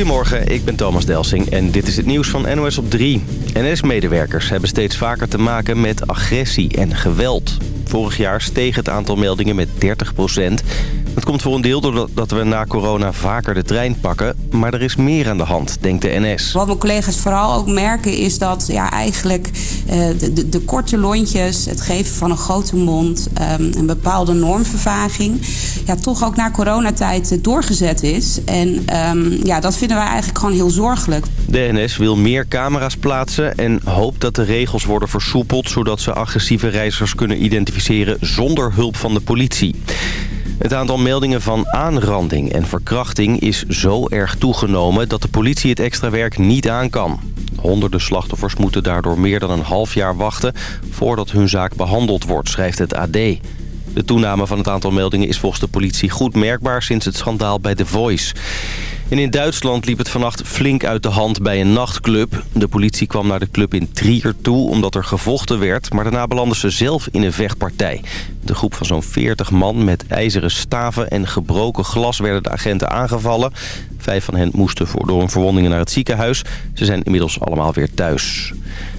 Goedemorgen, ik ben Thomas Delsing en dit is het nieuws van NOS op 3. NS-medewerkers hebben steeds vaker te maken met agressie en geweld. Vorig jaar steeg het aantal meldingen met 30 procent. Dat komt voor een deel doordat we na corona vaker de trein pakken. Maar er is meer aan de hand, denkt de NS. Wat mijn collega's vooral ook merken is dat ja, eigenlijk uh, de, de, korte lontjes... het geven van een grote mond, um, een bepaalde normvervaging... Ja, toch ook na coronatijd doorgezet is. En um, ja, dat vinden wij eigenlijk gewoon heel zorgelijk. De NS wil meer camera's plaatsen en hoopt dat de regels worden versoepeld... zodat ze agressieve reizigers kunnen identificeren zonder hulp van de politie. Het aantal meldingen van aanranding en verkrachting is zo erg toegenomen... dat de politie het extra werk niet aan kan. Honderden slachtoffers moeten daardoor meer dan een half jaar wachten... voordat hun zaak behandeld wordt, schrijft het AD. De toename van het aantal meldingen is volgens de politie goed merkbaar... sinds het schandaal bij The Voice. En in Duitsland liep het vannacht flink uit de hand bij een nachtclub. De politie kwam naar de club in Trier toe omdat er gevochten werd... maar daarna belanden ze zelf in een vechtpartij. De groep van zo'n 40 man met ijzeren staven en gebroken glas werden de agenten aangevallen. Vijf van hen moesten door hun verwondingen naar het ziekenhuis. Ze zijn inmiddels allemaal weer thuis.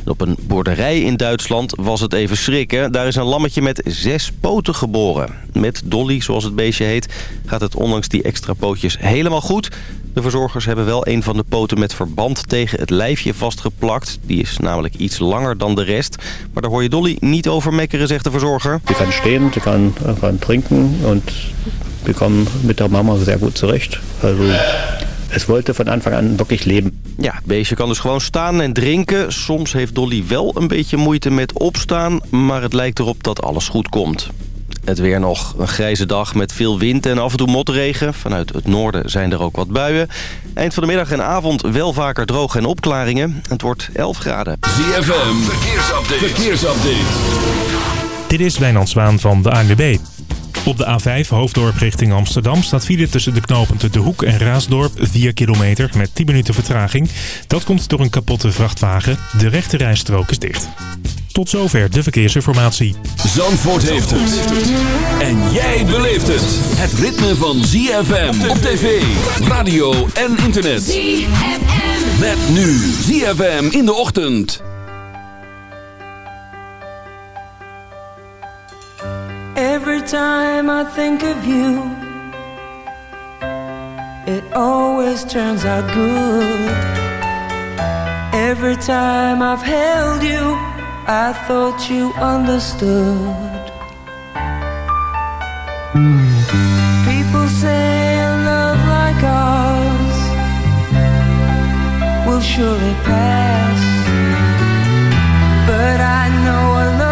op een boerderij in Duitsland was het even schrikken. Daar is een lammetje met zes poten geboren. Met Dolly, zoals het beestje heet, gaat het ondanks die extra pootjes helemaal goed. De verzorgers hebben wel een van de poten met verband tegen het lijfje vastgeplakt. Die is namelijk iets langer dan de rest. Maar daar hoor je Dolly niet over mekkeren, zegt de verzorger. Ze kan stehen, ze kan, kan drinken en we komen met de mama zeer goed terecht. Also, het wollte van Anfang aan wirklich leven. Ja, het beestje kan dus gewoon staan en drinken. Soms heeft Dolly wel een beetje moeite met opstaan, maar het lijkt erop dat alles goed komt. Het weer nog een grijze dag met veel wind en af en toe motregen. Vanuit het noorden zijn er ook wat buien. Eind van de middag en avond wel vaker droog en opklaringen. Het wordt 11 graden. ZFM, verkeersupdate. verkeersupdate. Dit is Wijnand Zwaan van de ANWB. Op de A5 Hoofddorp richting Amsterdam staat file tussen de knopen De Hoek en Raasdorp 4 kilometer met 10 minuten vertraging. Dat komt door een kapotte vrachtwagen. De rechte rijstrook is dicht. Tot zover de verkeersinformatie. Zandvoort heeft het. En jij beleeft het. Het ritme van ZFM op tv, radio en internet. ZFM. Met nu ZFM in de ochtend. Every time I think of you It always turns out good Every time I've held you I thought you understood. People say a love like ours will surely pass. But I know a love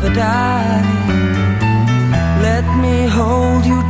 never die. Let me hold you,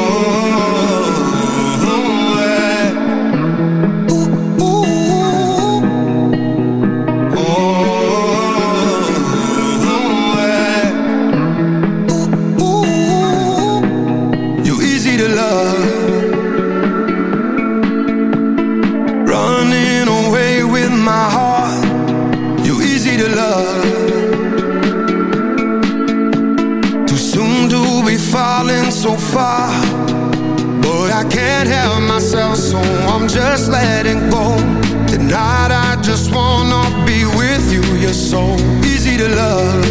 just letting go. Tonight I just wanna be with you You're so easy to love.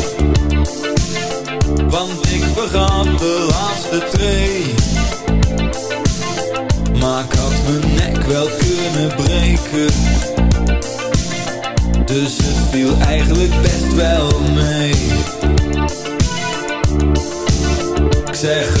Dus het viel eigenlijk best wel mee. Ik zeg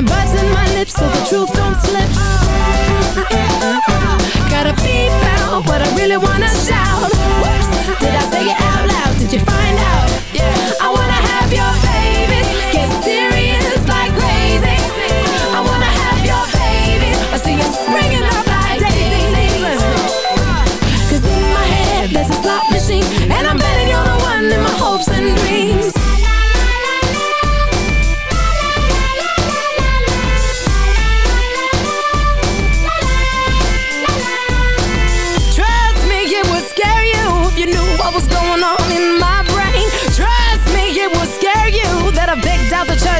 and biting my lips so the truth don't slip. Gotta beep out what I really wanna shout. Whoops, did I say it?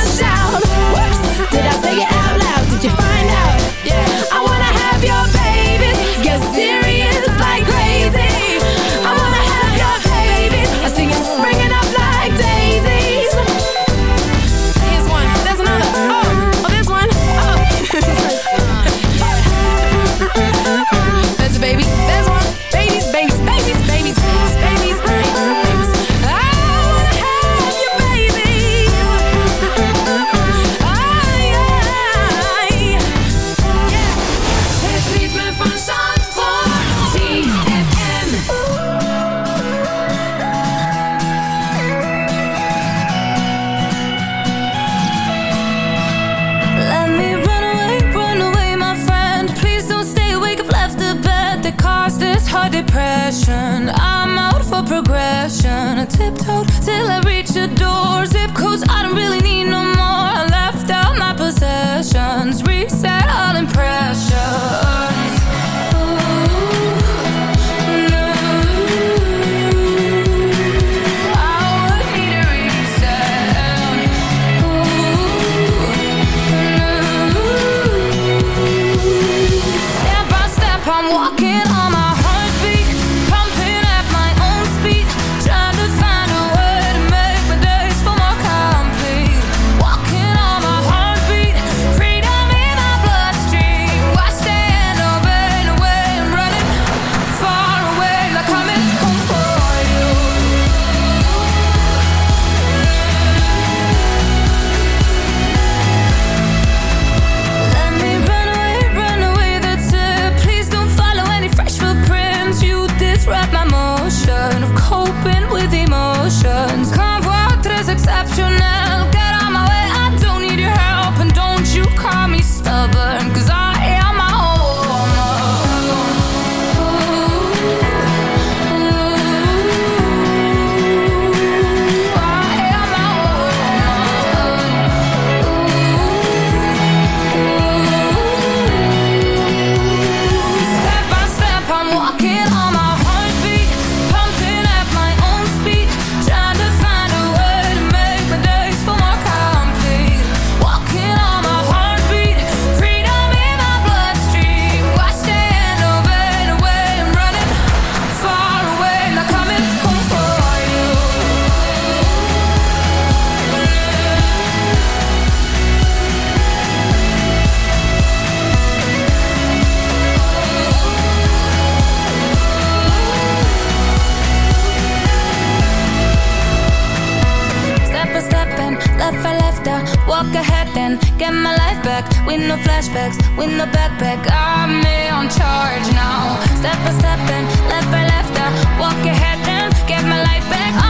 myself. To now. flashbacks With no backpack, I'm on charge now. Step by step and left by left I walk ahead and get my life back.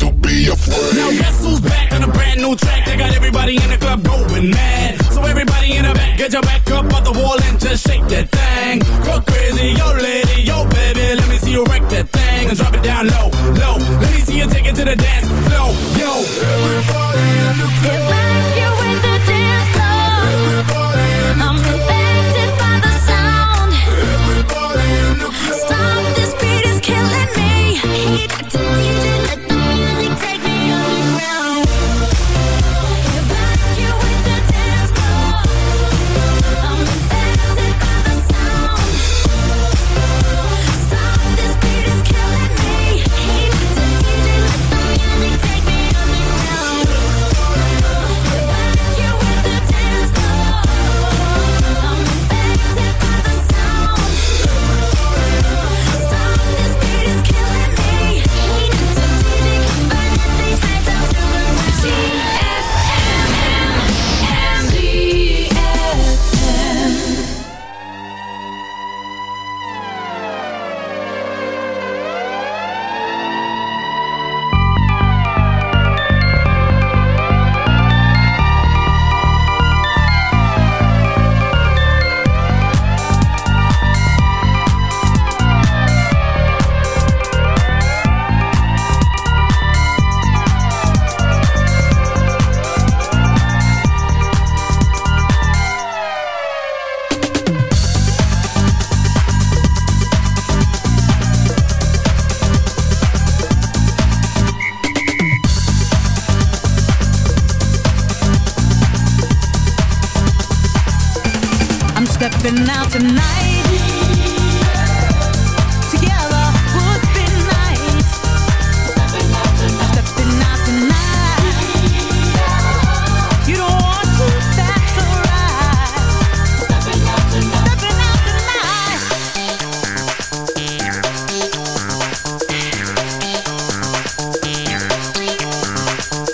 be afraid. Now guess who's back on a brand new track? They got everybody in the club going mad. So everybody in the back, get your back up off the wall and just shake that thing. Go crazy, yo lady, yo baby, let me see you wreck that thing and drop it down low, low. Let me see you take it to the dance floor, yo. Everybody in the club.